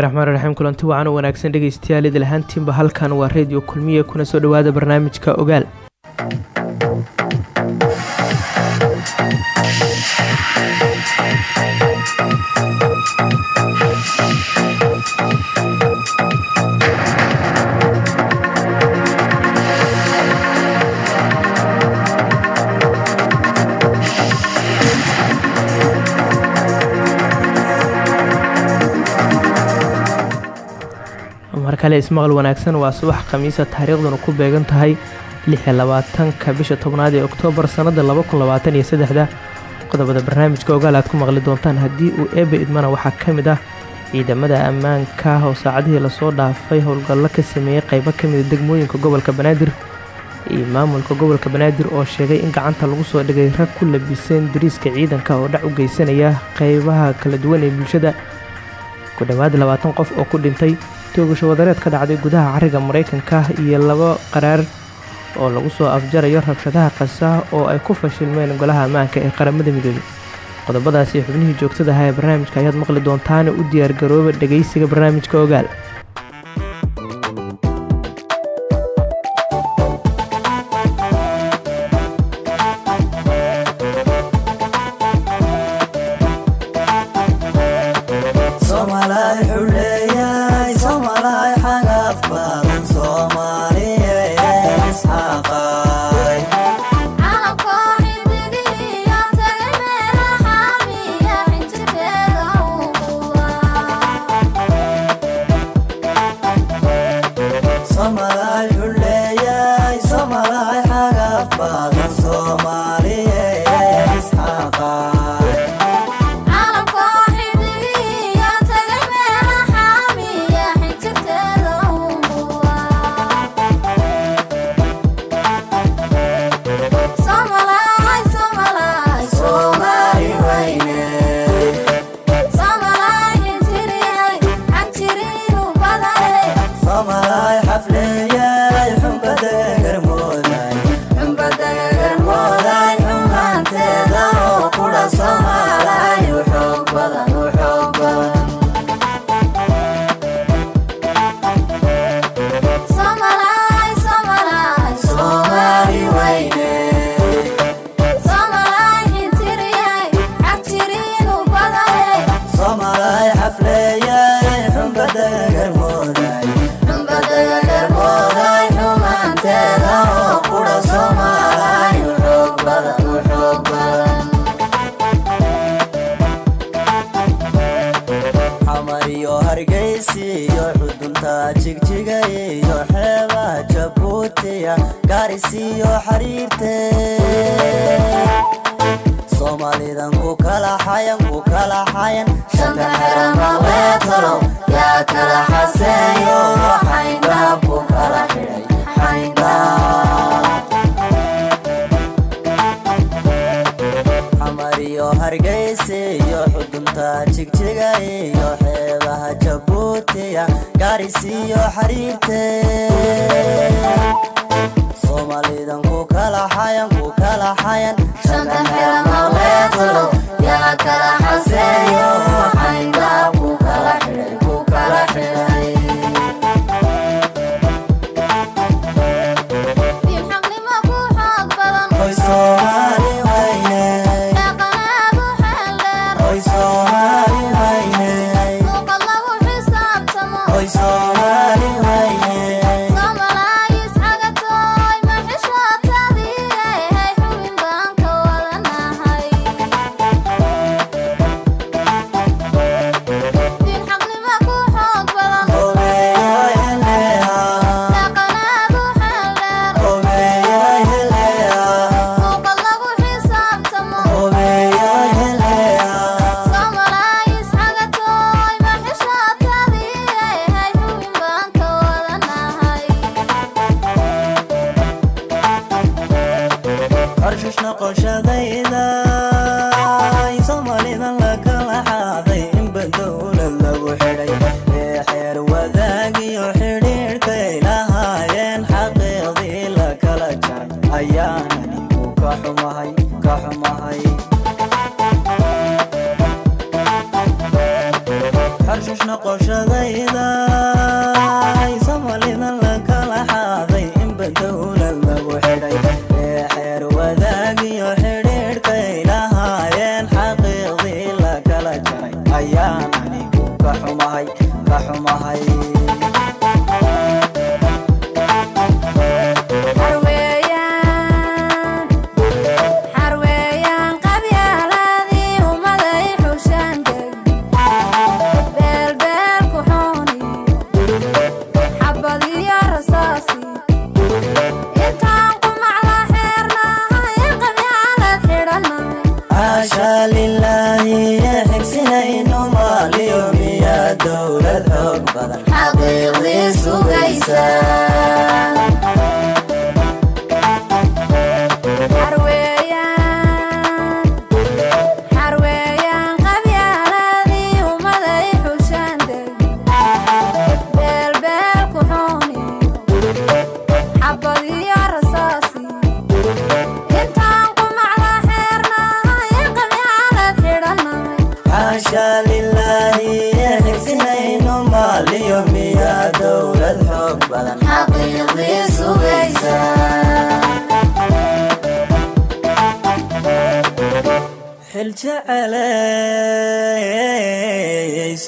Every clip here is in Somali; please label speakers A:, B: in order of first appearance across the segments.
A: bismillahi raxmaan raxiim kulanti wacan wanaagsan dhegeystayaal idil ahaantiinba halkan waa reediyo kulmiye kuna soo dhowaada barnaamijka ogaal kale ismaqal wanaagsan waa subax khamiisa taariikhduna ku beegan tahay lixiyo labaatanka bisha tobnaad ee oktoobar sannada laba kun qodobada barnaamijka ogaal aad ku maqli doontaan haddii uu eebe idmana waxaa ka mid ah ciidamada ammaanka oo saacadihii la soo dhaafay howlgallo ka sameeyey qaybo ka mida degmooyinka gobolka banaadir iyo maamulka gobolka banaadir oo sheegay in gacanta lagu soo dhigay rag ku labiseen dariiska ciidanka oo dhac u geysanaya qaybaha kala duwan ee bulshada. Ku dhowaad labaatan qof oo ku dhintay toogasho wadareed ka dhacday gudaha cariga maraykanka iyo laba qaraar oo lagu soo afjarayo rabshadaha qasaah oo ay ku fashilmeen golaha ammaanka ee qaramada midoobey qodobadaasi xubnihii joogtadaha ee barnaamijka ayaad maqli doontaana u diyaargarooba dhegaysiga barnaamijka ogaal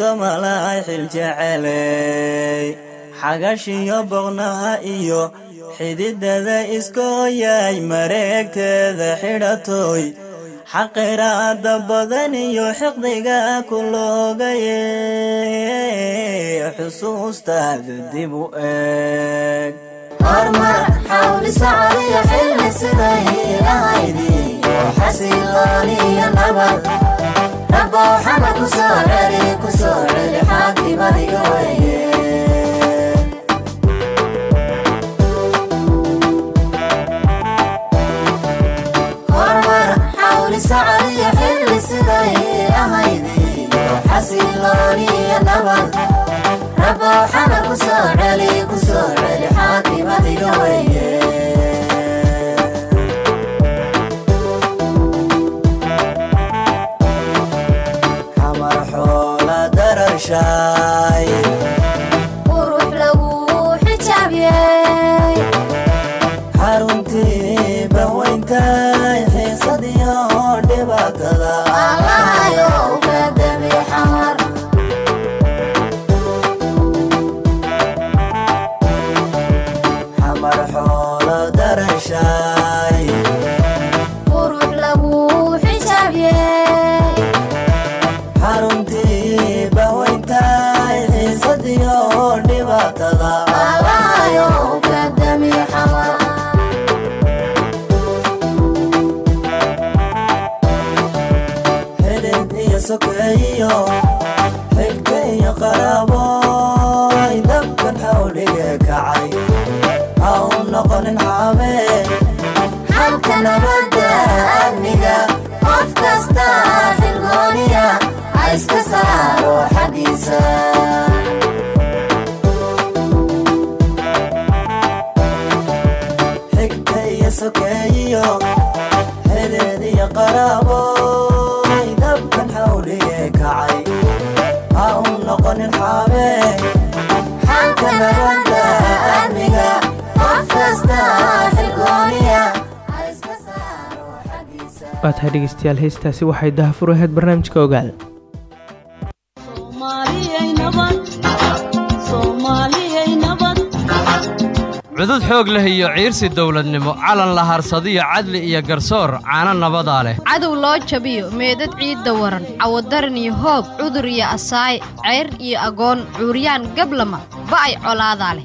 A: jeceley soomalaay xil jeceley xagashiyo boqnaha iyo xididada iskooyay mareegteeda xidhatoy. Xaqiraada badan iyo xiqdiga ku loogaye xusuustaada dib u eeg
B: rabbow xamar ku soo celi ku soo celi xaakimadiga weye xamar
A: xamar xoola iyo qaraaboy dabkan xawliga kacay. Ha u noqonin xaabee
B: xalka nabadda amniga. Qof kasta xilgooniya ha iska saaro xaggiisa xaggiisa
C: waa tahay dhegeystayaal heestaasi waxay dahafur ahayd barnaamijka ogaal.
D: Cudud xoog leh iyo ciirsi dawladnimo calan la harsadiyo cadli iyo garsoor caano nabadaa leh.
E: Cadow loo jabiyo meedad ciidda waran cawadaran iyo hoob cudur iyo asaay ceyr iyo agoon cuuryaan gablama ba'ay colaadaa leh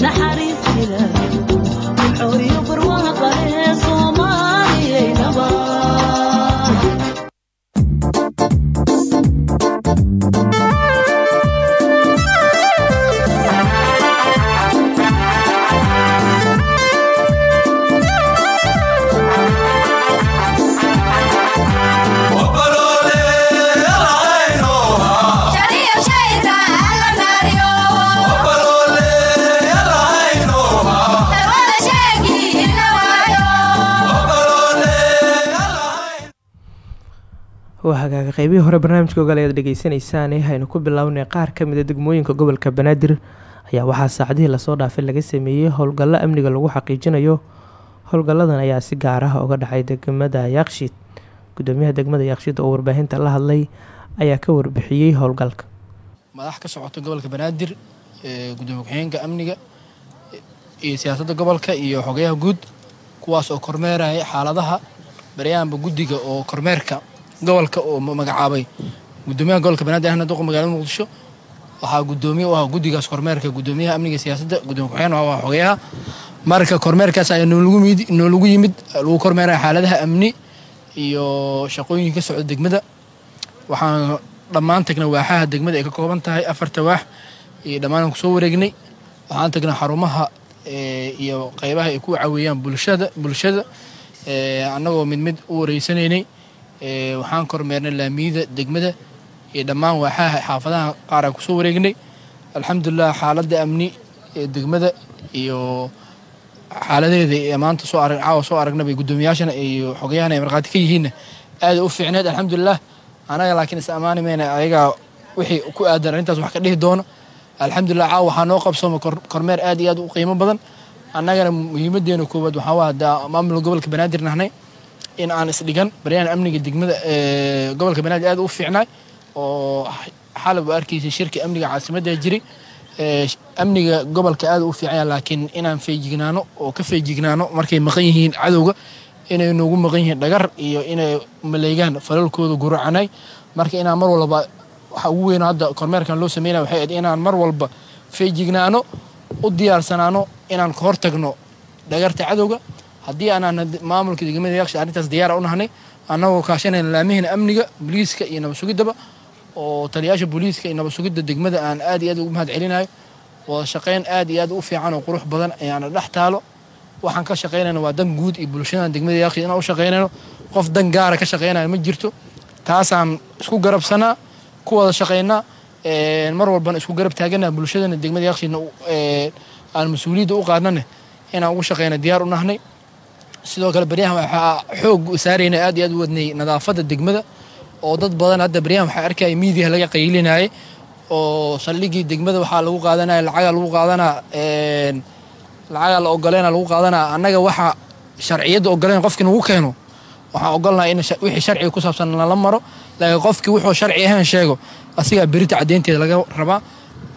D: caano nabadaa leh
C: qeybihii hore barnaamijka ogaal ayaad dhegeysaneysaan haynu ku bilownay qaar ka mid a degmooyinka gobolka banaadir ayaa waxaa saacadihii la soo dhaafay laga sameeyey howlgallo amniga lagu xaqiijinayo. Howlgalladan ayaa si gaar ah uga dhacay degmada yaaqshiid. Gudoomiyaha degmada yaaqshiid oo warbaahinta la hadlay ayaa ka warbixiyey howlgalka.
F: Madax ka socota gobolka banaadir ee ku-xigeenka amniga iyo siyaasadda gobolka iyo xogayaha guud kuwaas oo kormeeraya xaaladaha baryahanba guddiga oo kormeerka gobolka oo magacaabay. Gudoomiyaha gobolka banaadir ahna duqa magaalada muqdisho waxaa gudoomiye u ah guddigaas kormeerka gudoomiyaha amniga siyaasadda gudoomiye ku-xigeen waa xogayaha marka kormeerkaas ayaa noolagu yimid lagu kormeeraya xaaladaha amni iyo shaqooyin ka socda degmada. Waxaan dhammaan tagnay waaxaha degmada ay ka kooban tahay afarta waax iyo dhammaan ku soo wareegnay. Waxaan tagnay xarumaha iyo qeybaha ay ku caweeyaan bulshada bulshada annagoo mid mid u wareysanaynay waxaan kormeernay laamiyada degmada iyo dhammaan waaxaha xaafadaha qaar aan ku soo wareegnay. Alxamdulilah xaaladda amni ee degmada iyo xaaladeeda ee maanta soo arag caawa soo aragnabay guddoomiyaashana iyo xogayahana ay markhaati ka yihiinna aada u fiicneed. Alxamdulilah anaga laakiin is ammaani mayna ayagaa wixii ku aadan arrintaas wax ka dhihi doono. Alxamdulilah caawa waxaa noo qabsooma kormeer aad iyo aad u qiimo badan. Annagana muhiimadeena koowaad waxaa waa maamulka gobolka banaadir nahnay in aan isdhigan baryahan amniga degmada gobolka banaadir aad u fiicnaay oo xalab u shirka amniga caasimadda jiray amniga gobolka aad u fiicanya laakiin inaan feejignaano oo ka feejignaano markay maqan yihiin cadowga inay noogu maqan yihiin dhagar iyo inay maleegaan falalkooda guracanay marka inaan mar walba waxa ugu weyn hadda kormeerkan loo sameynaya waxay ahayd inaan mar walba feejignaano u diyaarsanaano inaan ka hortagno dhagarta cadowga haddii aanaan maamulka degmada yaaqshi arrintaas diyaara u nahnay annagoo kaashanayna laamihina amniga booliiska iyo nabad sugiddaba oo taliyaasha booliiska iyo nabad sugidda degmada aan aad iyo aad ugu mahad wada shaqayn aad iyo aad u fiican oo qurux badan ayaana dhex taalo. Waxaan ka shaqaynayna waa dan guud iyo bulshadan degmada yaaqshi inaan u shaqaynayno. Qof dan gaara ka shaqaynayo ma jirto. Taasaan isku garabsanaa ku wada shaqaynaa mar walbana isku garab taagana bulshadana degmada yaaqshina aan mas'uuliyadda u qaadnane inaan ugu shaqayna diyaar u nahnay sidoo kale baryahan waxaa xoog saarayna aad iyo aad u wadnay nadaafadda degmada oo dad badan hadda baryahan waxaa arkaya miidiyaha laga qaylinayay oo saldhigii degmada waxaa lagu qaadanaya lacagaa lagu qaadanaa lacagaa la ogoleyna lagu qaadanaa. Annaga waxa sharciyadda ogoleyn qofkii nagu keeno waxaan ogolnahay in wixii sharciga ku saabsan lala maro laakiin qofkii wuxuu sharci ahayn sheego asigaa berita caddeynteeda laga rabaa.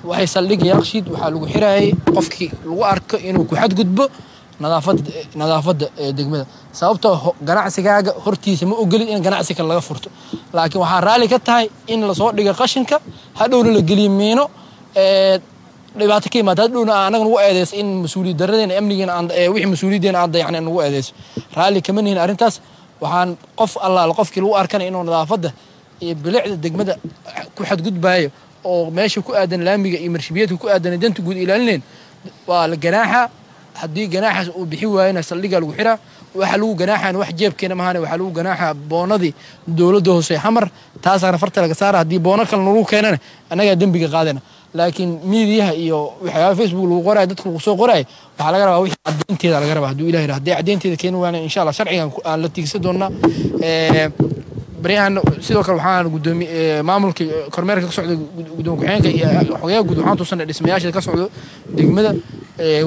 F: Waxay saldhigi yaaqshiid waxaa lagu xirayay qofkii lagu arko inuu ku xadgudbo nadaafadda nadaafadda degmada. Sababtoo ganacsigaaga hortiisa ma ogolid in ganacsi kale laga furto. Laakiin waxaa raalli ka tahay in la soo dhigo qashinka hadhowna la geliyo miino dhibaato ka imaata hadhowna anaga nagu eedeyso in mas'uuliyad daradeena amnigeena wixii mas'uuliyaddeena aan dayacna nagu eedeyso raalli kama nihin arrintaas. Waxaan qof allaal qofkii lagu arkana inuu nadaafadda iyo bilicda degmada ku xadgudbaayo oo meesha ku aadan laamiga iyo marshibiyeedka ku aadan danta guud ilaalinayn waa la ganaaxa haddii ganaaxaas uu bixi waayona saldhigaa lagu xiraa waxa lagu ganaaxan wax jeebkeena mahane waxaa lagu ganaaxa boonadii dowladda hoose xamar taasaana farta laga saara haddii boono kale lagu keenana annagaa dembiga qaadana laakiin miidiyaha iyo waxyaaba facebook lagu qoraayo dadka lagu soo qoraayo waxaa laga rabaa wixii caddeynteeda laga rabaa. Hadduu ilahi haddii caddeynteeda keeni waana insha allah sharcigan aan la tiigsan doonaa baryahan sidoo kale waxaan gudoomi maamulka kormeerka ka socda gudoomiye ku-xigeenka iyo xogayaha guud waxaan tusanay dhismayaasha ka socdo degmada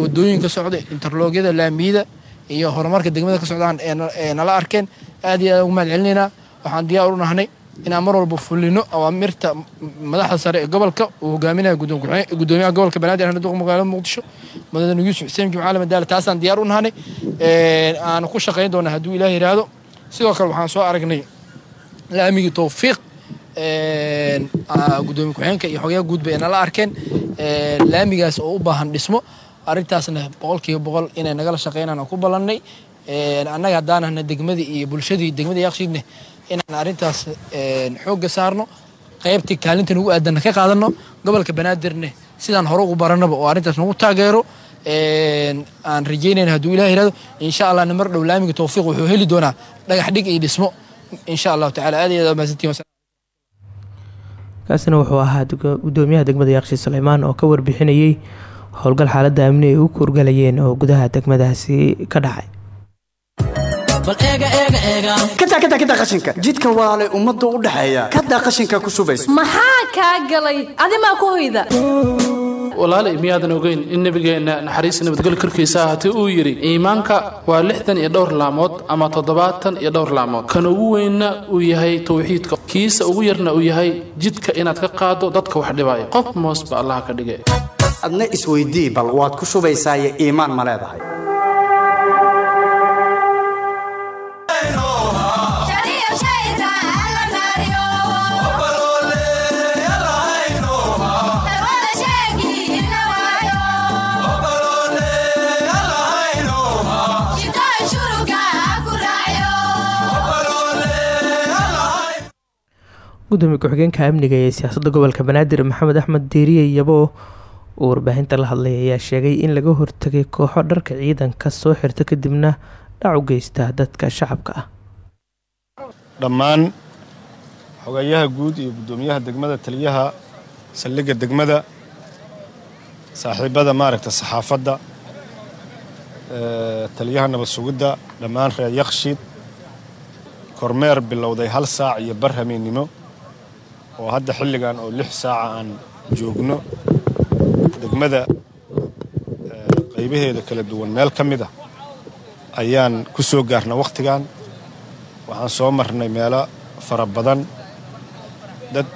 F: wadooyin ka socda interloogyada laamiyada iyo horumarka degmada ka socdaan ee nala arkeen. Aad iyo aad ugu mahad celinaynaa waxaan diyaar u nahnay inaan mar walba fulino awaamirta madaxda sare ee gobolka uu hogaaminaya gudoomiyaha gobolka banaadir duqa magaalada muqdisho mudane yuusuf xuseen jimcaale madaale. Taasaan diyaar u nahnay aan ku shaqayn doonaa hadduu ilaah yiraahdo. Sidoo kale waxaan soo aragnay laamigii towfiiq gudoomiye ku-xigeenka iyo xogayaha guudba ay nala arkeen. Laamigaas oo u baahan dhismo. Arrintaasna boqolkiiba boqol inay nagala shaqeynaan aan ku ballannay annaga haddaanahna degmadii iyo bulshadii degmada yaaqshiidne inaan arrintaas xoogga saarno qaybtii kaalinta nagu aadanna ka qaadanno gobolka banaadirne sidaan hore ugu barannaba oo arrintaas nagu taageero. Aan rajeynayna hadduu ilah yiraahdo insha allahna mar dhow laamiga towfiiq wuxuu heli doonaa dhagax dhig iyo dhismo insha allahu tacala aad iyo aad mahadsantiin
C: kaasina wuxuu ahaa gudoomiyaha degmada yaaqshi suleymaan oo ka warbixinayey howlgal xaaladda amni ay u kuurgalayeen oo gudaha degmadaasi ka dhacay.
G: Bal eega eega eega.
H: Kadaa kadaa kadaa qashinka. Jidka walaalay ummadda u dhexeeya. Kadaa qashinka ku shubayso
I: maxaa kaa galay? Adimaa ku hoyda
J: walaalay miyaadan ogeyn in nebigeenna naxariis nabadgelyo korkiisa ahaatee uu yidhi iimaanka waa lixdan iyo dhowr laamood ama toddobaatan iyo dhowr laamood. Kan ugu weynna uu yahay tawxiidka. Kiisa ugu yarna uu yahay jidka inaad ka qaado dadka wax dhibaya qof moosba allaha ka dhige
H: adna isweydii bal waad ku shubaysaayo iimaan ma leedahay
C: gudoomiye ku-xigeenka amniga ee siyaasadda gobolka banaadir maxamed axmed diiriye iyabo uu warbaahinta la hadlay ayaa sheegay in laga hortagay kooxo dharka ciidanka soo xirta kadibna dhac u geysta dadka shacabka ah.
K: Dhammaan xogayaha guud iyo guddoomiyaha degmada taliyaha saldhigga degmada saaxiibada maaragta saxaafadda taliyaha nabad sugidda dhammaan reer yakshiid kormeer bilowday hal saac iyo bar hameennimo oo hadda xilligan oo lix saaca aan joogno degmada qaybaheeda kala duwan meel ka mid a ayaan ku soo gaarna wakhtigan waxaan soo marnay meelo fara badan dad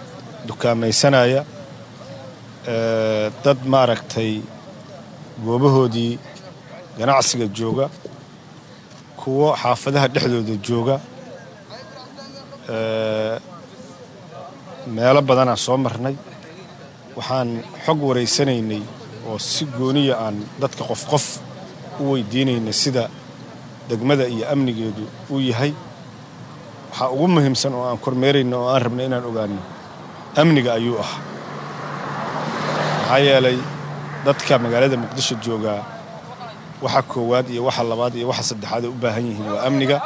K: dukaamaysanaya dad maaragtay goobahoodii ganacsiga jooga kuwo xaafadaha dhexdooda jooga meelo badanaan soo marnay. Waxaan xog waraysanaynay oo si gooniya aan dadka qof qof u weydiinaynay sida degmada iyo amnigeedu uu yahay. Waxaa ugu muhiimsan oo aan kormeerayna oo aan rabnay inaan ogaano amniga ayuu ah. Maxaa yeelay dadka magaalada muqdisho joogaa waxa koowaad iyo waxa labaad iyo waxa saddexaad ay u baahan yihiin waa amniga.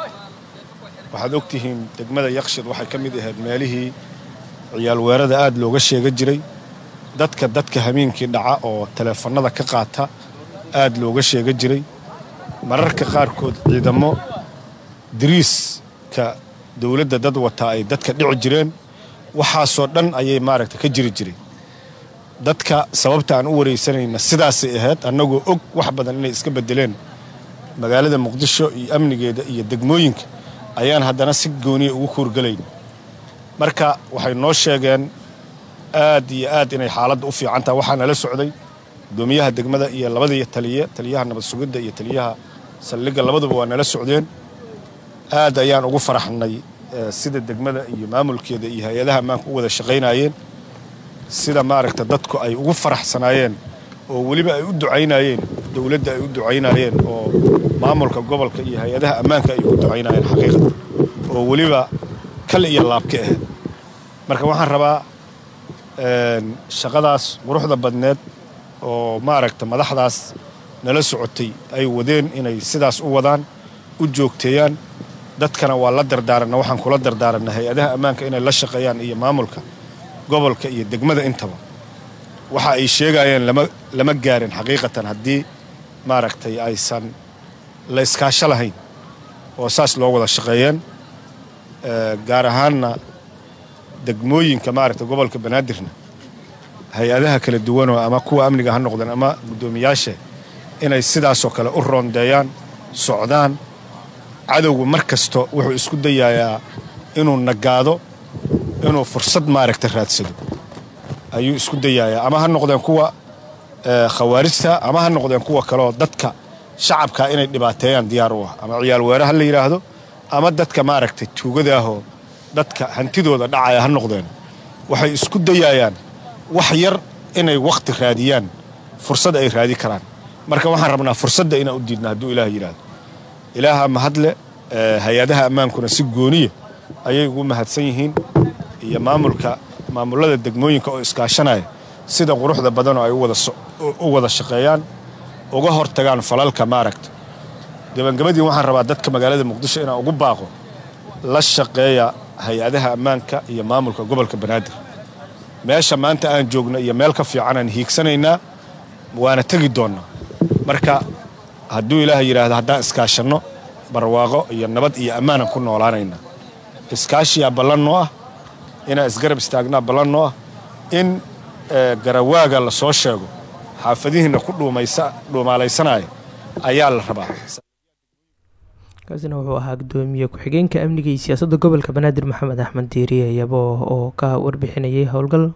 K: Waxaad og tihiin degmada yakshid waxay ka mid ahayd meelihii ciyaal weerada aad looga sheega jiray dadka dadka hameenkii dhaca oo taleefannada ka qaata aad looga sheega jiray. Mararka qaarkood ciidamo diriiska dowladda dad wataa ay dadka dhici jireen. Waxaasoo dhan ayay maaragta ka jiri jiray. Dadka sababta aan u waraysanayna sidaasay ahayd annagoo og wax badan inay iska beddeleen. Magaalada muqdisho iyo amnigeeda iyo degmooyinka ayaan haddana si gooniya ugu kuurgalayn marka waxay noo sheegeen aad iyo aad inay xaaladda u fiican tahay waxaa nala socday gudoomiyaha degmada iyo labadii taliye taliyaha nabad sugidda iyo taliyaha saldhigga. Labaduba waa nala socdeen. Aad ayaan ugu faraxnay sida degmada iyo maamulkeeda iyo hay'adaha ammaanka u wada shaqaynayeen sida maaragta dadku ay ugu faraxsanaayeen oo weliba ay u ducaynayeen dowladda ay u ducaynayeen oo maamulka gobolka iyo hay'adaha ammaanka ay ugu ducaynayeen xaqiiqada oo weliba kal iyo laabka ahayd marka waxaan rabaa shaqadaas quruxda badneed oo maaragta madaxdaas nala socotay ay wadeen inay sidaas u wadaan u joogteeyaan dadkana waa la dardaaranna waxaan kula dardaaranna hay'adaha ammaanka inay la shaqeeyaan iyo maamulka gobolka iyo degmada intaba. Waxa ay sheegayeen lama gaarin xaqiiqatan haddii maaragtay aysan la iskaasho lahayn oo saas loo wada shaqeeyeen gaar ahaanna degmooyinka maaragta gobolka banaadirna hay'adaha kala duwanoo ama kuwa amniga ha noqdeen ama guddoomiyaasha inay sidaasoo kale u roondeeyaan socdaan cadowgu mar kasto wuxuu isku dayayaa inuu nagaado inuu fursad maaragta raadsado. Ayuu isku dayayaa. Ama ha noqdeen kuwa khawaarijta ama ha noqdeen kuwa kaleoo dadka shacabka inay dhibaateeyaan diyaar u ah. Ama ciyaal weere ha la yidhaahdo ama dadka maaragtay tuugadaahoo dadka hantidooda dhacaya ha noqdeen. Waxay isku dayayaan wax yar inay wakhti raadiyaan fursad ay raadi karaan. Marka waxaan rabnaa fursadda inaan u diidna hadduu ilaah yidhaahdo ilaaha mahadle hay'adaha ammaankuna si gooniya ayay ugu mahadsan yihiin iyo maamulka maamullada degmooyinka oo iskaashanaya sida quruxda badanoo ay u wada shaqeeyaan uga hortagaan falalka maaragta gabagabadii waxaan rabaa dadka magaalada muqdisho inaan ugu baaqo la shaqeeya hay'adaha ammaanka iyo maamulka gobolka banaadir. Meesha maanta aan joogno iyo meel ka fiicanaan hiigsanaynaa waana tegi doonnaa marka hadduu ilaah yidhaahdo haddaan iskaashanno barwaaqo iyo nabad iyo ammaanan ku noolaanaynaa iskaashiyaa ballan noo ah inaan isgarab istaagnaa ballan noo ah. In garawaaga la soo sheego xaafadihiinna ku dhuumaalaysanaya ayaa la rabaa
C: kaasina wuxuu ahaa gudoomiye ku-xigeenka amniga iyo siyaasadda gobolka banaadir maxamed axmed diiriye iyabo oo ka warbixinayay howlgal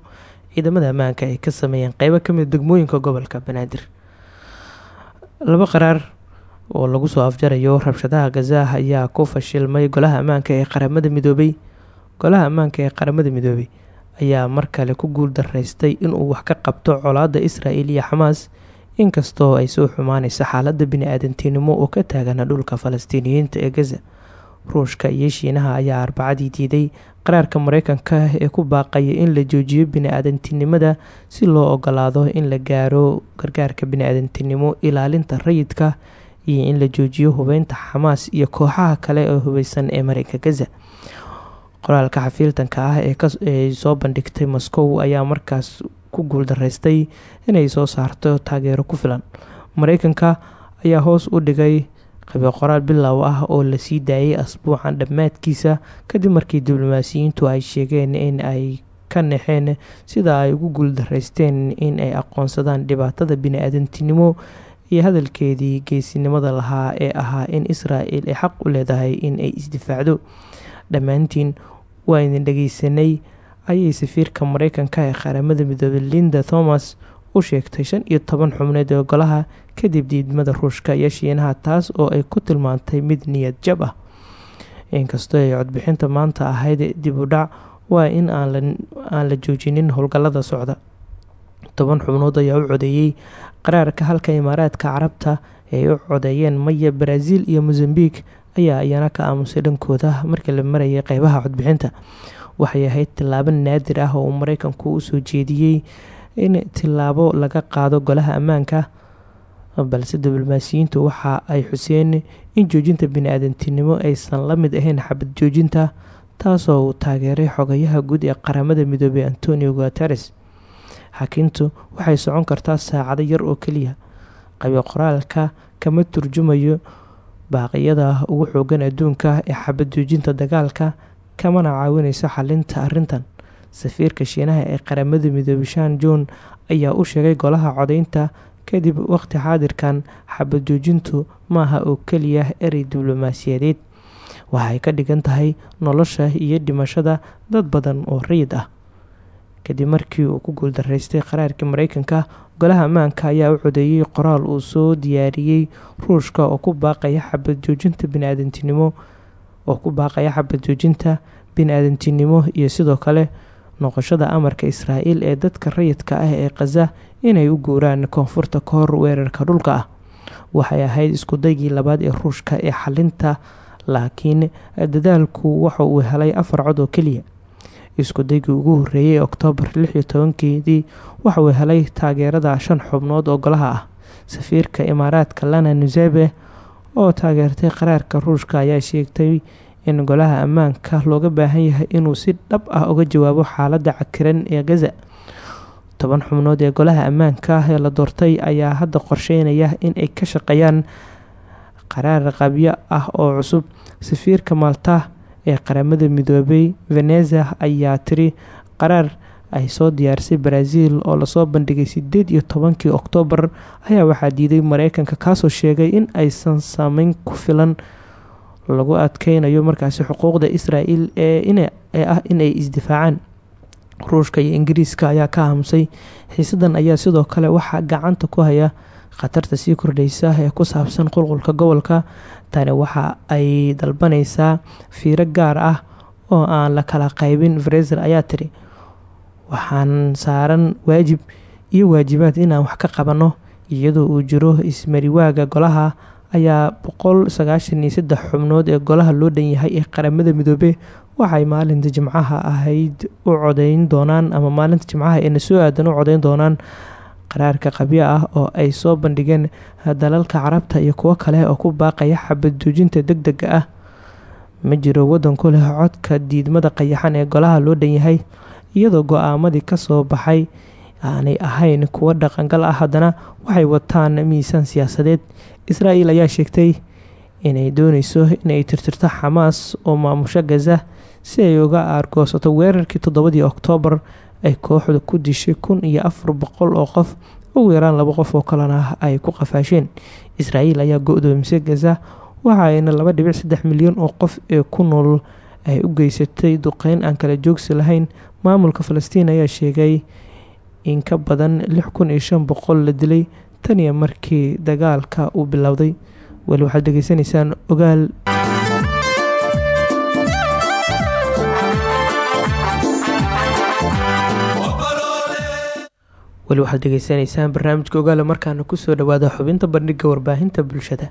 C: ciidamada ammaanka ay ka sameeyeen qeybo ka mid degmooyinka gobolka banaadir. Laba qaraar oo lagu soo afjarayo rabshadaha gazaah ayaa ku fashilmay golaha ammaanka ee qaramada midoobay. Golaha ammaanka ee qaramada midoobay ayaa mar kale ku guul daraystay inuu wax ka qabto colaadda israel iyo xamaas inkastoo ay soo xumaaneyso xaaladda bini-aadantinimo oo ka taagana dhulka falastiiniyiinta ee gaza. Ruushka iyo shiinaha ayaa arbacadii diiday qaraarka mareykanka ee ku baaqaya in la joojiyo bini-aadantinimada si loo ogolaado in la gaaro gargaarka bini-aadantinimo ilaalinta rayidka iyo in la joojiyo hubeynta xamaas iyo kooxaha kale ee hubeysan ee mareyka gaza. Qoraalka xafiiltanka ah ee soo bandhigtay moscow ayaa markaas ku guuldaraystay inay soo saarto taageero ku filan. Mareykanka ayaa hoos u dhigay qabi qoraal bilow ah oo la sii daayay asbuucan dhammaadkiisa kadib markii diblomaasiyiintu ay sheegeen in ay ka naxeen sida ay ugu guuldaraysteen in ay aqoonsadaan dhibaatada bini-aadantinimo iyo hadalkeedii geesinimada lahaa ee ahaa in israel ay xaq u leedahay in ay isdifaacdo dhammaantiin waa idin dhageysanay ayay safiirka mareykanka ee qaramada midoobay linda thomas u sheegtay shan iyo toban xubneed ee golaha kadib diidmada ruushka iyo shiinaha taas oo ay ku tilmaantay mid niyad jab ah. Inkastoo ay codbixinta maanta ahayd dib u dhac waa in aan la joojinin howlgallada socda. Toban xubnood ayaa u codeeyey qaraarka halka imaaraadka carabta ay u codeeyeen maya brazil iyo mozambique. Ayaa iyana ka aamusay dhankooda markii la marayay qeybaha codbixinta waxay ahayd tillaabo naadir ah oo uu mareykanku u soo jeediyey in tillaabo laga qaado golaha ammaanka. Balse diblomaasiyiintu waxa ay xuseen in joojinta bini-aadantinimo aysan la mid ahayn xabad joojinta taasoo uu taageeray xogayaha guud ee qaramada midoobay antonio guteres xakiintu waxay socon kartaa saacado yar oo keliya. Qabi qoraalka kama turjumayo baaqiyada ugu xoogan adduunka ee xabad joojinta dagaalka kamana caawineyso xalinta arrintan. Safiirka shiinaha ee qaramada midoobay shan john ayaa u sheegay golaha codeynta kadib waqti xaadirkan xabad joojintu maaha oo keliya erey diblomaasiyadeed. Waxay ka dhigan tahay nolosha iyo dhimashada dad badan oo rayid ah. Kadib markii uu ku guuldaraystay qaraarkii mareykanka golaha ammaanka ayaa u codeeyey qoraal uu soo diyaariyey ruushka oo ku baaqaya xabad joojinta biniaadantinimo oo ku baaqaya xabad joojinta bini-aadantinimo iyo sidoo kale noqoshada amarka israa'iil ee dadka rayidka ah ee khaza inay u guuraan koonfurta ka weerarka dhulka ah. Waxay ahayd iskudaygii labaad ee ruushka ee xalinta laakiin dadaalku waxa uu helay afar cod oo keliya. Iskudaygii ugu horeeyay oktoobar lix iyo waxa uu helay taageerada shan xubnood oo golaha ah safiirka imaaraadka lana nusebe oo taageertay qaraarka ruushka ayaa sheegtay in golaha ammaanka looga baahan yahay inuu si dhab ah uga jawaabo xaaladda cakiran ee gaza. Toban xubnood ee golaha ammaanka ee la doortay ayaa hadda qorsheynaya in ay ka shaqeeyaan qaraar qabyo ah oo cusub. Safiirka malta ee qaramada midoobay veneza ayaa tiri qaraar ay soo diyaarisay brazil oo la soo bandhigay sideed iyo tobankii oktoobar ayaa waxaa diiday mareykanka kaasoo sheegay in aysan saameyn ku filan lagu adkeynayo markaasi xuquuqda israel ee ah inay isdifaacaan. Ruushka iyo ingiriiska ayaa ka aamusay xiisadan ayaa sidoo kale waxaa gacanta ku haya khatarta sii kordheysa ee ku saabsan qulqulka gobolka. Tani waxa ay dalbaneysaa fiiro gaar ah oo aan la kala qaybin fraser ayaa tiri waxaan saaran waajib iyo waajibaad inaan wax ka qabanno iyadoo uu jiro ismariwaaga golaha ayaa boqol sagaashan iyo saddex xubnood ee golaha loo dhan yahay ee qaramada midoobe waxay maalinta jimcaha ahayd u codeyn doonaan ama maalinta jimcaha eena soo aadan u codeyn doonaan. Qaraarka qabyo ah oo ay soo bandhigeen dalalka carabta iyo kuwo kale oo ku baaqaya xabad joojinta deg dega ah. Ma jiro waddan ku leh codka diidmada qayaxan ee golaha loo dhan yahay iyadoo go'aamadii ka soo baxay aanay ahayn kuwo dhaqangal ah haddana waxay wataan miisaan siyaasadeed. Israel ayaa sheegtay
L: inay dooneyso inay tirtirto xamaas oo maamusho gaza si ay uga aargoosato weerarkii toddobadii oktoobar ay kooxda ku dishay kun iyo afar boqol oo qof ugu yaraan laba qof oo kalena ay ku qafaasheen. Israa'iil ayaa go-doomisay gaza waxa ayna milyan oo qof ee ku nool ay u geysatay duqeyn aan kala joogsi lahayn maamulka falastiin ayaa sheegay in ka badan lix kun iyo shan boqol la dilay tan iyo markii dagaalka uu bilowday. Weli waxaad degeysanaysaan ogaal. Weli waxaad degeysanaysaan barnaamijka ogaale markaana ku soo dhawaada xubinta bandhiga warbaahinta bulshada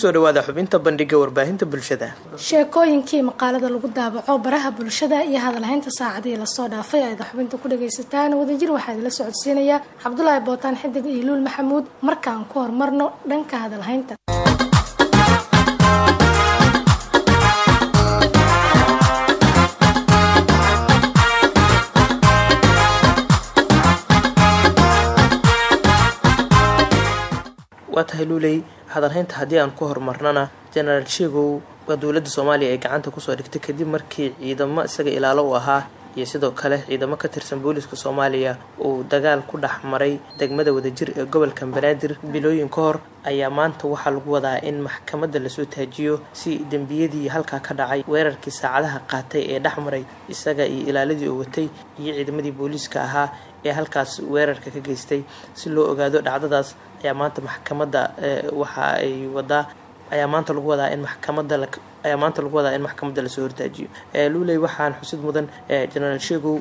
L: ku soo dhawaada xubinta bandhiga warbaahinta bulshada.
G: Sheekooyinkii maqaalada lagu daabaco baraha bulshada iyo hadalhaynta saacadihii la soo dhaafay ayda xubinta ku dhagaysataan wadajir waxaa idila socodsiinaya cabdulaahi bootaan xidig iyo luul maxamuud. Markaan ku horumarno dhanka hadalhaynta.
L: Waa tahay luuley hadalhaynta haddii aan ku horumarnana jenaraal sheegow dowladda soomaaliya ay gacanta ku soo dhigtay kadib markii ciidamo isaga ilaalo u ahaa iyo sidoo kale ciidamo ka tirsan booliiska soomaaliya uu dagaal ku dhex maray degmada wadajir ee gobolka banaadir. Bilooyin ka hor ayaa maanta waxaa lagu wadaa in maxkamadda la soo taajiyo si dembiyadii halkaa ka dhacay weerarkii saacadaha qaatay ee dhex maray isaga iyo ilaaladii uu watay iyo ciidamadii booliiska ahaa ee halkaas weerarka ka geystay. Si loo ogaado dhacdadaas ayaa maanta maxkamadda waxa ay wadaa ayaa maanta lagu wadaa in maxkamadda ayaa maanta lagu wadaa in maxkamadda la soo hortaajiyo. Luuley waxaan xusid mudan jenaraal sheegow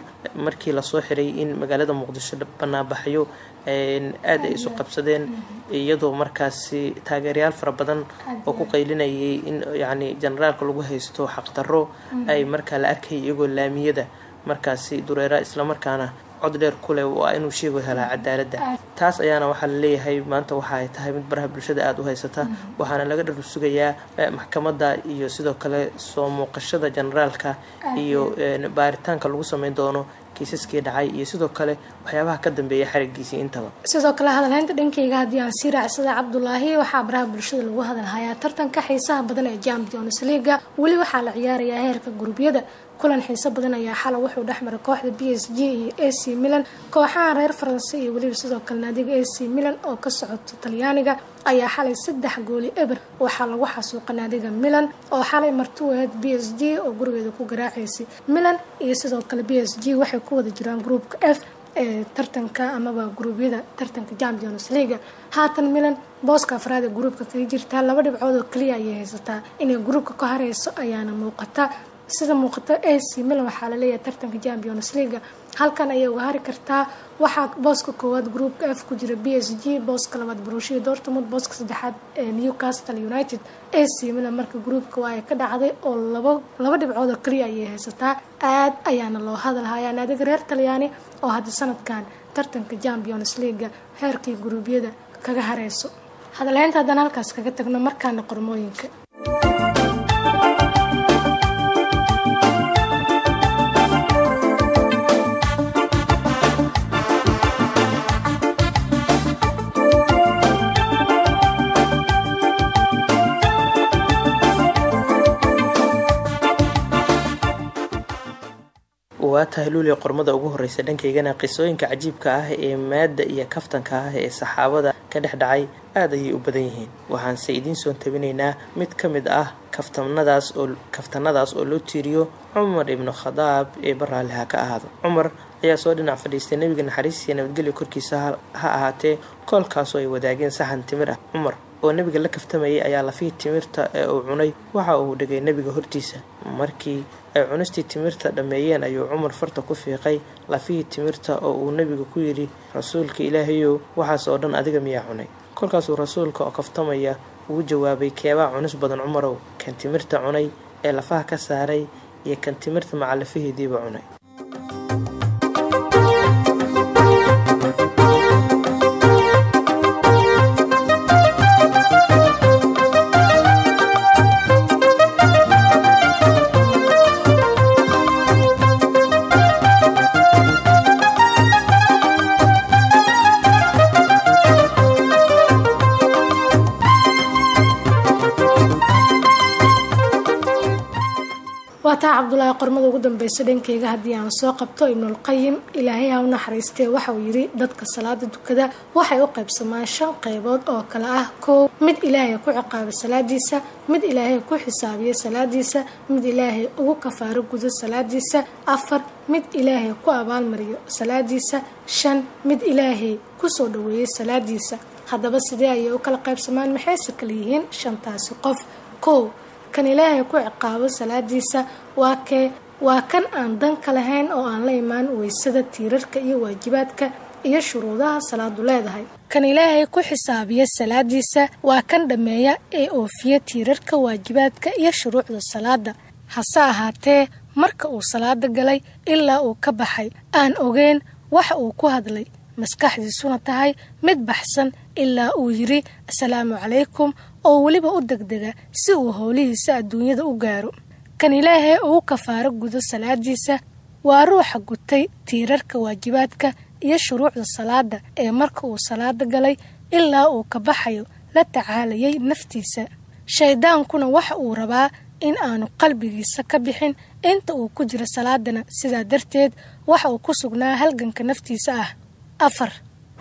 L: markii la soo xiray in magaalada muqdisho banaanbaxyo aada ay isu qabsadeen iyadoo markaasi taageerayaal fara badan oo ku qaylinayay in yacni generaalka lagu haysto xaqdarro ay markaa la arkayay iyagoo laamiyada. Markaasi dureera islamarkaana cod dheer kuleh waa inuu sheego helaa cadaaladda taas ayaana waxaa la leeyahay maanta waxa ay tahay mid baraha bulshada aada u haysata. Waxaana laga dhar sugayaa maxkamadda iyo sidoo kale soo muuqashada generaalka iyo baaritaanka lagu sameyn doono kiisaskii dhacay iyo sidoo kale waxyaabaha ka dambeeya xarigiisii intaba.
G: Sidoo kale hadalhaynta dhankayga haddii aan sii raacsada cabdulaahi waxaa baraha bulshada lagu hadalhayaa tartanka xiisaha badan ee champions leaga weli waxaa la ciyaarayaa heerka gurubyada kulan xiiso badan ayaa xala wuxuu dhexmaray kooxda b s g iyo a c milan. Kooxaha reer faranse iyo weliba sidoo kale naadiga a c milan oo ka socoto talyaaniga ayaa xalay saddex gooli eber. Waxaa lagu xasuuqa naadiga milan oo xalay marti u ahayd b s g oo gurigeeda ku garaacaysay milan iyo sidoo kale b s g waxay ku wada jiraan groupka f ee tartanka amaba gruubyada tartanka champions leaga haatan milan booska afraad ee gruubka kaga jirtaa laba dhibcood oo kaliya ayay haysataa. Inay gruubka ka hareyso ayaana muuqata sida muuqato ac milan waxaa la leeyahay tartanka champions leaga halkan ayay uga hari kartaa. Waxaa booska koowaad groupka f ku jira b s g booska labaad brushia dortmund booska saddexaad ee newcastle united. Ac milan marka groupka waa ay ka dhacday oo laba laba dhibcood oo kaliya ayay haysataa. Aad ayaana loo hadalhayaa naadiga reer talyaani oo hadda sanadkan tartanka champions leaga heerkii guruubyada kaga hareyso. Hadalhaynta haddaan halkaas kaga tagno markaana qormooyinka
L: waa tahay luuliya qormada ugu horeysa dhankaygana qisooyinka cajiibka ah ee maadda iyo kaftanka ah ee saxaabada ka dhex dhacay aad ayay u badan yihiin. Waxaanse idiin soo tabinaynaa mid ka mid ah kaftanadaas oo kaftanadaas oo loo tiiriyo cumar ibnu khadaab ee baraalliha ka ahaado. Cumar ayaa soo dhinac fadhiistay nebiga naxariistiiyo nabadgelyo korkiisa ha ahaatee koolkaasoo ay wadaageen saxan timir ah. Cumar oo nebiga la kaftamayay ayaa lafihii timirta ee uu cunay. Waxa uu dhigay nebiga hortiisa. Markii ay cunistii timirta dhammeeyeen ayuu cumar farta ku fiiqay. Lafihii timirta oo uu nebiga ku yidhi rasuulka ilaahayow waxaas oo dhan adiga miyaa cunay. Kolkaasuu rasuulka oo kaftamaya ugu jawaabay keebaa cunis badan cumarow. Kan timirta cunay ee lafaha ka saaray iyo kan timirta maca lafihiidiiba cunay
G: ugu dambeysa dhankeyga haddii aan soo qabto ibnulqayim ilaahay ha u naxariistee waxa uu yidhi dadka salaada dukada waxay u qaybsamaan shan qaybood oo kale ah. Kow mid ilaahay ku ciqaaba salaadiisa mid ilaahay ku xisaabiya salaadiisa mid ilaahay ugu kafaaro gudo salaadiisa afar mid ilaahay ku abaalmariyo salaadiisa shan mid ilaahay ku soo dhaweeyay salaadiisa haddaba sidee ayay u kala qaybsamaan? Maxayse kala yihiin shantaasi qof? Kow kan ilaahay ku ciqaabo salaadiisa waa kee waa kan aan danka lahayn oo aan la imaan weysada tiirarka iyo waajibaadka iyo shuruudaha salaadu leedahay. Kan ilaahay ku xisaabiya salaadiisa waa kan dhammeeya ee oofiya tiirarka waajibaadka iyo shuruucda salaada hase ahaatee marka uu salaada galay ilaa uu ka baxay aan ogeyn waxa uu ku hadlay. Maskaxdiisuna tahay mid baxsan ilaa uu yidhi asalaamu calaykum oo weliba u degdega si uu howlihiisa adduunyada u gaaro kan ilaahay ugu kafaaro gudo salaadiisa waa ruuxa gutay tiirarka waajibaadka iyo shuruucda salaada ee marka uu salaada galay ilaa uu ka baxayo la tacaalayay naftiisa. Shaydaankuna waxa uu rabaa in aanu qalbigiisa ka bixin inta uu ku jiro salaadana. Sidaa darteed waxa uu ku sugnaa halganka naftiisa ah. Afar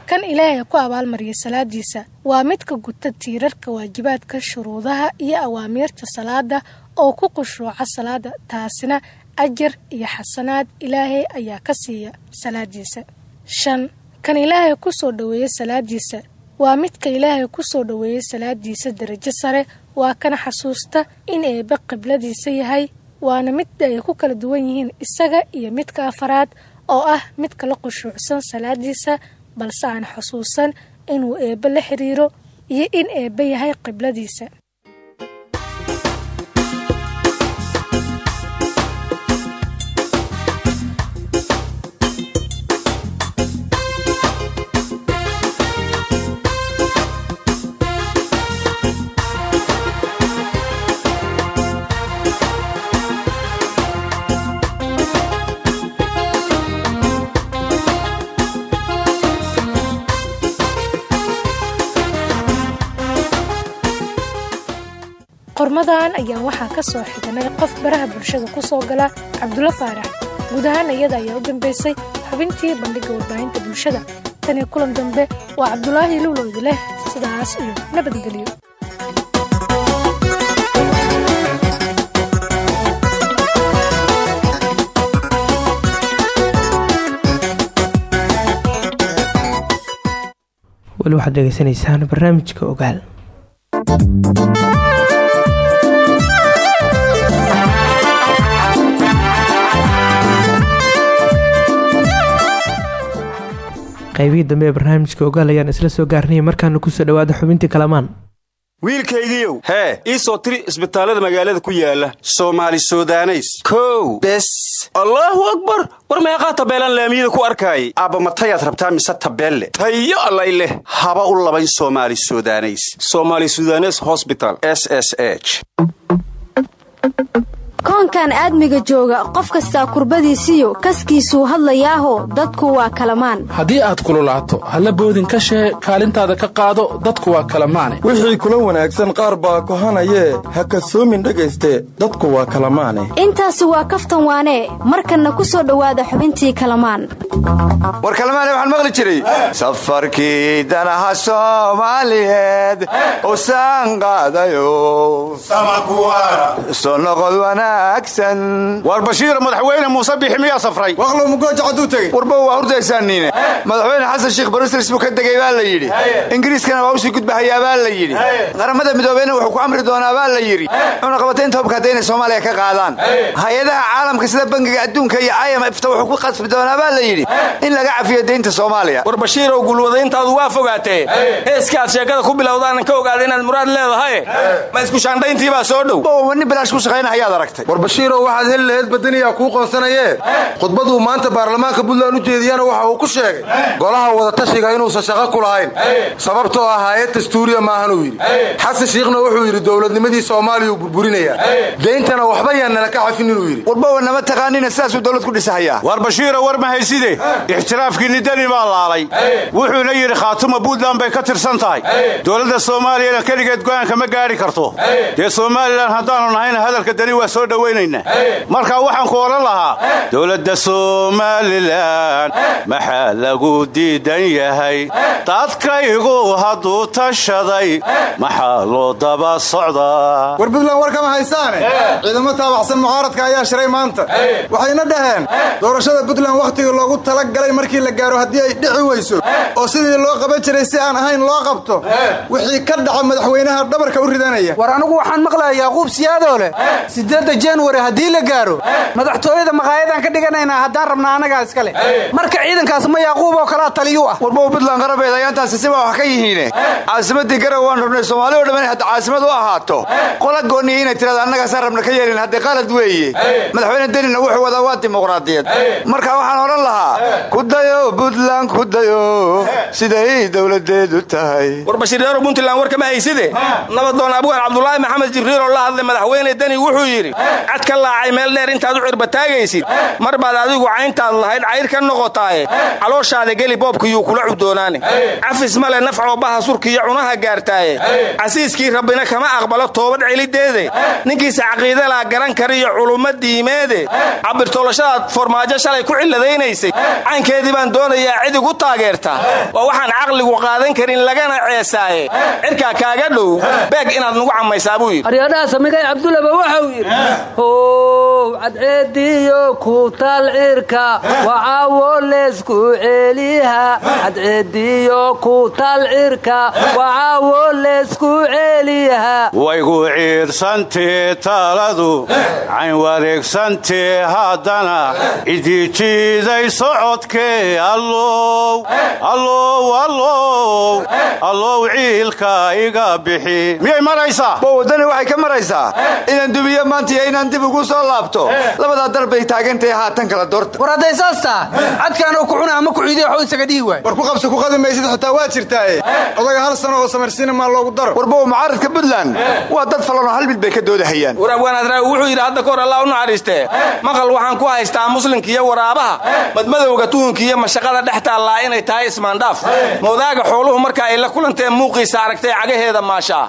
G: kan ilaahay ku abaalmariya salaadiisa waa midka guta tiirarka waajibaadka shuruudaha iyo awaamiirta salaada oo ku qushuuca salaada taasina ajar iyo xasanaad ilaahay ayaa ka siiya salaadiisa. Shan kan ilaahay ku soo dhoweeya salaadiisa. Waa midka ilaahay ku soo dhoweeyay salaadiisa darajo sare. Waa kana xasuusta in eebbe qibladiisa yahay. Waana mid ay ku kala duwan yihiin isaga iyo midka afaraad oo ah midka la qushuucsan salaadiisa balse aan xusuusan inuu eebbe la xiriiro iyo in eebbe yahay qibladiisa qormadan ayaa waxaa ka soo xiganay qof baraha bulshada ku soo gala cabdulla faarax. Guud ahaan iyada ayaa u dambeysay xubintii bandhigga warbaahinta bulshada. Tan kulan dambe waa cabdulaahi luulowdi leh sidaas iyo nabadgelyo.
C: Weli waxaad dhegeysanaysaan barnaamijka ogaal qaybihii dambe ee barnaamijka ogaal ayaan isla soo gaarnay. Markaana ku soo dhawaada xubintii kalamaan.
M: Wiilkaygiiow hee ii soo tiri isbitaallada magaalada ku yaalla soomaali sudaneys. Kow. Bes. Allaahu akbar! War meeqaa tabeelaan laamiyada ku arkaayay? Aabba matayaad rabtaa mise tabeelle? Tayo allay leh. Haba u labayn soomaali sudaneys. Somaali sudanes hosbital s s h
N: koonkan aadmiga jooga qof kastaa kurbadiisiyo kaskiisuu hadlayaaho dadku waa kalamaan.
J: Haddii aad kululaato halla boodin ka shee kaalintaada ka qaado dadku waa kalamaane.
O: Wixii kula wanaagsan qaar baa kohanayee ha kasoomin dhegayste dadku waa kalamaane.
N: Intaasi waa kaftan waanee markanna ku soo dhowaada xubintii kalamaan.
P: War kalamaane waxaan maqli jiray. Safarkii danaha soomaaliyeed usaan qaadayo. Soo noqod wanaagsan.
M: War bashiir madaxweyne muuse bixi miyaa safray?
P: Waqlo mugooja cadduu tegey? Warba waa hurdaysaaniine madaxweyne xasan sheekh barisris buu ka degay baa la yidhi. Ingiriiskana waa u sii gudbahayaa baa la yidhi. Qaramada midoobeyna wuxuu ku amri doonaa baa la yidhi. Cunaqabataynta hubka hadda inay soomaaliya ka qaadaan. Hay'adaha caalamka sida bangiga adduunka iyo i m fta wuxuu ku qasbi doonaa baa la yidhi. In laga cafiyo deynta soomaaliya.
Q: War bashiirow gulwadayntaadu waa fogaatee. Heeska aad sheekada ku bilowdaanan ka ogaada inaad muraad leedahay. Ma isku shaandhayntii baa soo dhow?
P: Nin bilaash ku shaqayna ayaad aragtay
O: war bashiirow waxaad heli laheyd badaniyaa kuu qoonsanayee khudbaduu maanta baarlamaanka puntland u jeediyana waxa uu ku sheegay. Golaha wadatashiga inuusan shaqo ku lahayn. Sababtoo ah haayad dastuuriya maahanuu yidhi. Xasan shiikhna wuxuu yidhi dowladnimadii soomaaliya uu burburinayaa deyntana waxba yaan nala ka cafin inuu yidhi.
P: Warbawa nama taqaanina sidaasuu dowlad ku dhisahayaa
M: war bashiiro war ma hayside. Ixtiraafkii nidani baa laalay. Wuxuuna yidhi khaatuma puntland bay ka tirsan tahay. Dowladda soomaaliyana keligeed go'aanka ma gaadhi karto. Dee somalilan haddaanu nahayna hadalka dani waa soo dhowaynayna
R: dhegaysanayna marka waxaan ku odhan lahaa dowladda somalilan maxaa lagu diidan yahay? Dadkaygu hadduu tashaday maxaa loo daba socdaa
O: war buntland war kama haysaane. Ciidamo taabacsan mucaaradka ayaa shiray maanta. Waxayna dhaheen doorashada buntland wakhtigii loogu talagalay markii la gaaro haddii ay dhici weyso oo sidii loo qaban jiray si aan ahayn loo qabto wixii ka dhaca madaxweynaha dhabarka u ridanaya.
S: War anigu waxaan maqlayaa yaquub siyaadoo leh siddeedda januari haddii la gaaro madaxtooyada maqaayadaan ka dhiganaynaa haddaan rabnaa annagaa iskale marka ciidankaas ma yaquub oo kalea taliyu ah.
P: Warbow buntland qarabeed ayaantaasi siba wax ka yihiine. Caasimadii garow waan rabnay soomaali oo dhamman hadda caasimad u ahaato. Qola gooniya inay tirada annagaasaan rabna ka yeelin haddii qalad weeye. Madaxweyne denina wuxuu wadaa waa dimuqraadiyad. Marka waxaan odhan lahaa kudayo buntland kudayo siday dowladeedu tahay.
Q: War bashiiryaaro puntland war kama hayside nabadoon abgaan cabdulaahi maxamed jibriil oo la hadlay madaxweyne deni wuxuu yidhi cad ka laacay meel dheer intaad u cirbataagaysid mar baad adigu cayntaad lahayd cayr ka noqotaaye. Calooshaada geli boobkiyuu kula cudoonaane. Cafis male nafcoo baha surkiiyo cunaha gaartaaye. Casiiskii rabbina kama aqbalo toobad celideede. Ninkiisa caqiidalaa garan kariyo culummo diimeede. Cabirtoolashadaad formaajo shalay ku cilladaynaysay caynkeedii baan doonayaa cid igu taageerta. Waa waxaan caqligu qaadan karin lagana ceesaaye. Cirkaa kaaga dhow beeg inaad nugu cammaysaa buu yidhi
T: how cadceediyo ku tal cirka wacaawo leesku celiha cadceediyo ku tal cirka. Wacaawo leesku celiha
R: waygu ciirsantee taaladu. Cayn wareegsantee haddana. Cidii jiiday socodkee allow. Allow allow. Allow ciilka iga bixi. Miyay maraysaa?
P: Bowdani waxay ka maraysaa. Inaan dubiyo maanta inaan dib ugu soo laabto labadaa dar bay taagantahay haatan kala doorta.
S: War hadday saas taa cadkaanoo ku cuna ama ku ciidiy waxuu isaga dhihi waay.
O: War ku qabsi ku qadi maysid xitaa waa jirtaaye. Odaga hal sano oo samarsiina maa loogu daro.
P: Warbow mucaaradka puntland. Waa dad falanoo hal mid bay ka doodahayaan.
Q: War abwaanadraawi wuxuu yidhi hadda kahor allah u naxariistee maqal waxaan ku haystaa muslimka iyo waraabaha. Madmadowga tuhunka iyo mashaqada dhex taallaa inay tahay ismaandhaaf moodaaga xooluhu marka ay la kulanteen muuqiisa aragtay cagaheeda maashaa.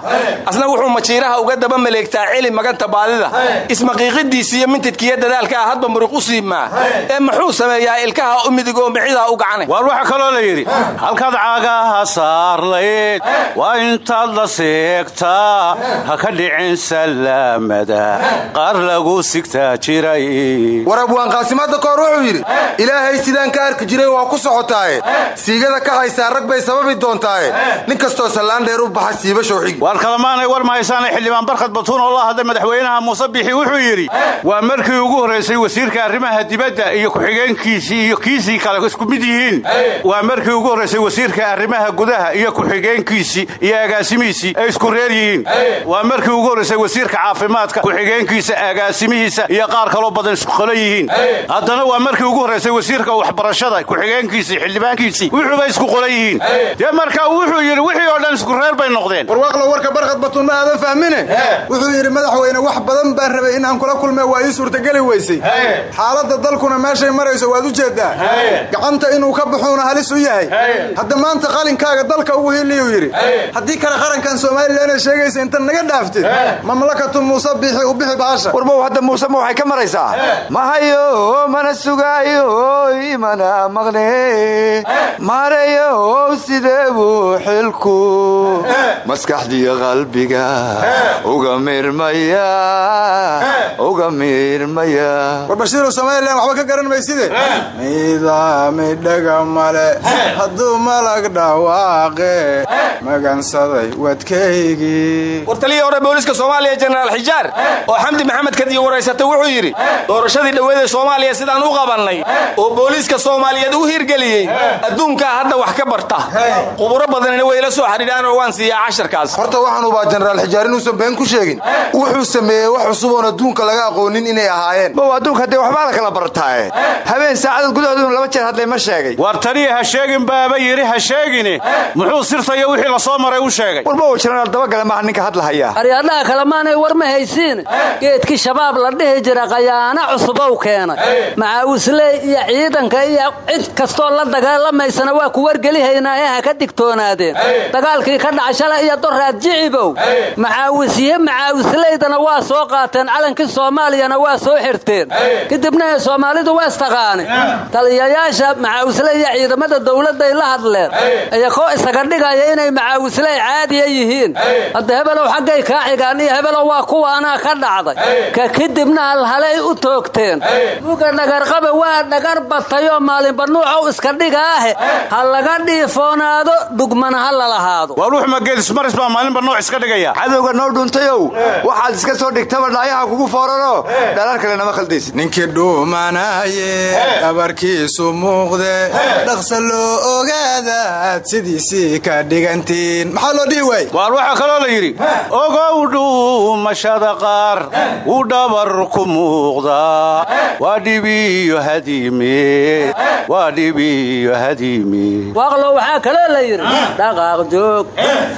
Q: Asna wuxuu majiiraha uga daba maleegtaa celi maganta baadida ismaqiiqidiisa iyo mintidkiiyo dadaalka ah hadba muruq u siimaa ee muxuu sameeyaa ilkaha u midigoo micidaa u gacane?
R: Waar waxaa kaloo la yidhi halkaad cagaha saarlayd waa intaad la seegtaa ha ka dhicin salaamada qaar lagu sigtaa jiray.
O: War abwaan qaasimaadda kahor wuxuu yidhi ilaahay sidaan ka arki jiray waa ku socotaaye siigada ka haysaa rag bay sababi doontaaye nin kastoo sallaan dheer u baxa siiba showxigi
R: waar kalemaanay war mahaysaane xildhibaan barkhad batuun oo la hadlay madaxweynaha muuse bixi wuxuu yidhi waa markii ugu horraysay wasiirka arrimaha dibadda iyo ku-xigeenkiisii iyo kiisii kale isku mid yihiin. Waa markii ugu horraysay wasiirka arrimaha gudaha iyo ku-xigeenkiisii iyo agaasimihiisii ay isku reer yihiin. Waa markii ugu horraysay wasiirka caafimaadka ku-xigeenkiisa agaasimihiisa iyo qaar kaloo badan isku qolo yihiin. Haddana waa markii ugu horraysay wasiirka waxbarashada ku-xigeenkiisii xildhibaankiisii wuxuuba isku qolo yihiin. Dee marka wuxuu yidhi wixii oo dhan isku reer bay noqdeen.
O: Warwaaqlo warka barkhad batuun ma aadan fahmine? Wuxuu yidhi madaxweyne wax badan baan rabay in aan kula kulme waa ii suurtageli weysay. Xaaladda dalkuna meeshay marayso waad u jeeddaa. Gacanta inuu ka baxuuna halis u yahay. Hadda maanta qalinkaaga dalka ugu hiliyuu yidhi haddii kale qarankan somalilan ee sheegaysa inta naga dhaaftid mamlakatu muuse biixi u bixi baasha.
P: Warbow hadda muuse ma waxay ka maraysaa? Mahayo mana sugaayo imana maqne. Maarayo sidee buu xilku. Maskaxdiyo qalbiga uga mirmaya uga mirmaya
O: war bashiiru somalilan waxba ka garan mayside midaamidhaga male hadduu malag dhawaaqe magansaday wadkaygii.
Q: War taliyii hore booliiska soomaaliya jenaraal xijaar oo xamdi maxamed kadiyo waraysatay wuxuu yidhi doorashadii dhoweedee soomaaliya sidaan u qabannay oo booliiska soomaaliyeed u hirgeliyey adduunkaa hadda wax ka barta. Quburo badanina way la soo xidhiidhaan oo waan siiyaa casharkaas.
O: Horta waxaan ubaa jenaraal xijaar inuusan been ku sheegin. Wuxuu sameeyey wax cusub oon adduunka laga aqoonin inay ahaayeen.
P: Bow adduunka haddee waxbaa la kala bartaaye. Habeen saacadad gudahooduna laba jeer hadlay ma sheegay.
R: Taniya ha sheegin baaba yidhi ha sheegine muxuu sirtayo wixii la soo maray u sheegay.
P: Warbow jenaraal dabagale maaha ninka hadlahaya
T: aryadhaha kalemaanay war ma haysiin. Geedkii shabaab la dhihi jira qayaano cusubow keenay. Macaawisley iyo ciidanka iyo cid kastoo la dagaalamaysana waa ku wargelihaynaa ee ha ka digtoonaadeen. Dagaalkii ka dhaca shalay iyo doraad jicibow macaawisye macaawisleydana waa soo qaateen. Calanka dalkii soomaaliyana waa soo xirteen. Kadibna soomaalidu waa istaqaani taliyayaasha macaawisle iyo ciidamada dowladday la hadleen. Iyakoo isaga dhigaya inay macaawisley caadiya yihiin. Hadda hebelow xaggay kaa xigaan iyo hebelow waa kuwaanaa ka dhacday. Ka kadibna halhalay u toogteen. Buga dhagarqabe waa dhagar batayoo maalinba nuucow iska dhigaahe. Ha laga dhiifoonaado dhugmana ha lalahaado
R: waa ruux mageedismaris baa maalinba nooc iska dhigaya.
P: Cadowga noo dhuntayow waxaad iska soo dhigtaba dhaayaha kugu foorano dhalar kale nama khaldaysid
U: ninkii dhuumanaye dhabarkiisu muuqde. Dhaqsa loo ogaadaad sidiisii ka dhigantiin maxaa loo dhihi waay
R: waar waxaa kaloo la yidhi ogow dhuumashada qaar uu dhabar ku muuqdaa. Waa dhibiyo hadiime waa dhibiyo hadiime
T: waaqlo waxaa kaloo la yidhi dhaqaaq joog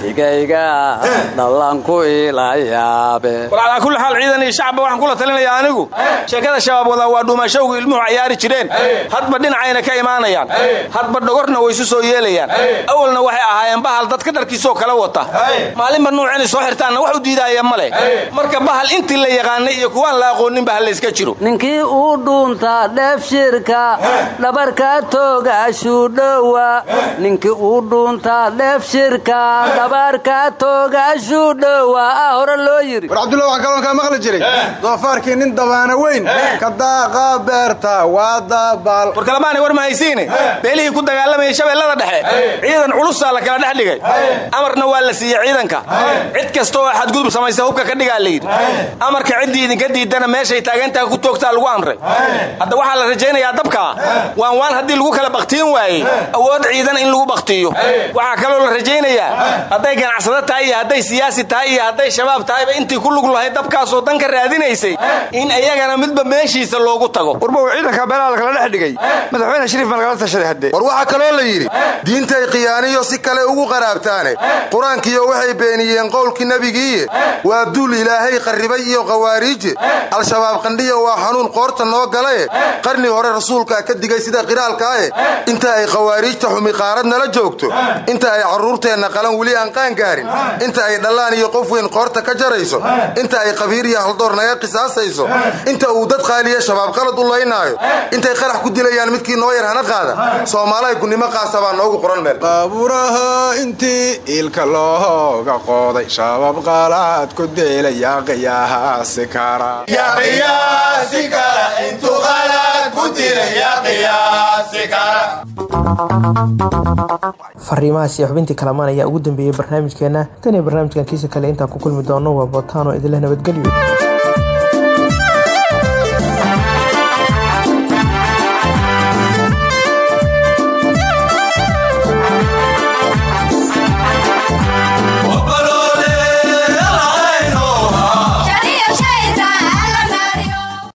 T: sigayga dhallanku ila yaabe.
Q: War calaa kulli xaal ciidan iyo shacba waxaan kula talinayaa anigu. Sheekada shabaab wadaa waa dhuumashowgu ilmuhu cayaari jireen. Hadba dhinacayna ka imaanayaan. Hadba dhogorna way isu soo yeelayaan. Awalna waxay ahaayeen bahal dadka dharkiisoo kale wata. Maalinba nuuc inay soo xirtaanna wax u diidaaya ma leh marka bahal intii la yaqaanay iyo kuwaan la aqoonin bahal layska jiro.
T: Ninkii uu dhuuntaa dheef shirka dhabarka toogaashuu dhowa ninkii uu dhuuntaa dheef shirka dhabarka toogaashuu dhowa ah hore loo yidhi
U: war cabdulla waxaa kaloon kaa maqli jiray. Doofaarkii nin dabaana weyn. Ka daaqa beerta waa dabaal.
Q: War kalamaanay war mahaysiine beelihii ku dagaalamayay shabeellada dhexe. Ciidan culusaa la kala dhex dhigay amarna waa la siiyey ciidanka. Cid kasta oo xadgudub samaysa hubka ka dhigaa la yidhi amarka ciddii idinka diidana meeshay taagantaha ku toogtaa lagu amray. Hadda waxaa la rajaynayaa dabkaa waan waan haddii lagu kala bakhtiyin waayey awood ciidan in lagu bakhtiyo waxaa kaloo la rajaynayaa hadday ganacsado tahay iyo hadday siyaasi tahay iyo hadday shabaab tahayba intii ku lug lahayd dabkaasoo dan ka raadinaysay in iyagana midba meeshiisa loogu tago.
P: Warbow ciidanka beelaha lakala dhex dhigay. Madaxweyne shariif ma lagala tashaday
O: war waxaa kaloo la yidhi diintay khiyaaniyo si kale ugu qaraabtaane qur'aankiyo waxay beeniyeen qowlkii nebigiiye waa duul ilaahay qarribay iyo khawaariije al-shabaab qandhiya waa xanuun qoorta noo galae qarni hore rasuulkaa ka digay sida qiraalkaae inta ay khawaariijta xumi qaarad nala joogto. Inta ay carruurteenna qalan weli aan qaan gaarin. Inta ay dhallaan iyo qof weyn qoorta ka jarayso. Inta ay qabiir iyo haldoor naga qisaasayso. Inta uu dad qaaliya shabaab qalad u laynaayo. Intay qarax ku dilayaan midkii noo yar hana qaada soomaalahay gunnimo qaasa baa noogu qoran meel
U: intii iilka looga qooday shabaab qaalaad ku deelayaa qiyaasi kara
C: fariimahaas iyo xubintii kalamaan ayaa ugu dambeeyey barnaamijkeena. Tan iyo barnaamijkan kiisa kale intaan ku kulmi doono waa bootaano idinleh nabadgelyo